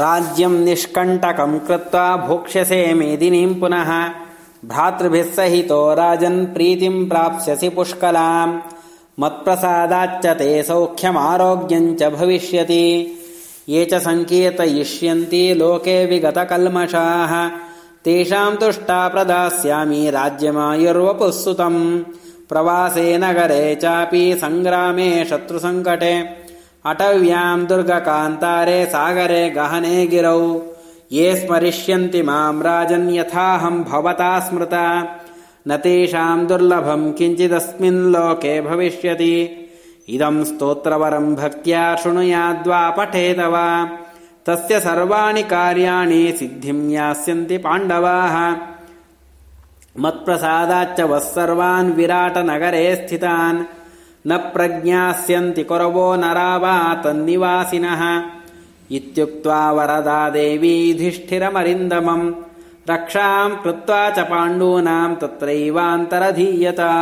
राज्यम् निष्कण्टकम् कृत्वा भोक्ष्यसे मेदिनीम् पुनः। भ्रातृभिः सहितो राजन् प्रीतिम् प्राप्स्यसि पुष्कलाम्। मत्प्रसादाच्च ते सौख्यमारोग्यम् च भविष्यति। ये च सङ्कीर्तयिष्यन्ति लोके विगतकल्मषाः। तेषाम् तुष्टा प्रदास्यामि राज्यमायुर्वपुःसुतम्। प्रवासे नगरे चापि सङ्ग्रामे शत्रुसङ्कटे अटव्याम् दुर्गकान्तारे सागरे गहने गिरौ। ये स्मरिष्यन्ति माम् राजन् यथाहम् भवता स्मृता। न तेषाम् दुर्लभम् किञ्चिदस्मिन् लोके भविष्यति। इदम् स्तोत्रवरम् भक्त्या शृणुयाद्वा पठेत वा तस्य सर्वाणि कार्याणि सिद्धिम् यास्यन्ति पाण्डवाः। मत्प्रसादाच्च वः सर्वान् विराटनगरे स्थितान् न प्रज्ञास्यन्ति कुरवो नरा वा तन्निवासिनः इत्युक्त्वा वरदा देवी रक्षाम् कृत्वा च पाण्डूनाम् तत्रैवान्तरधीयता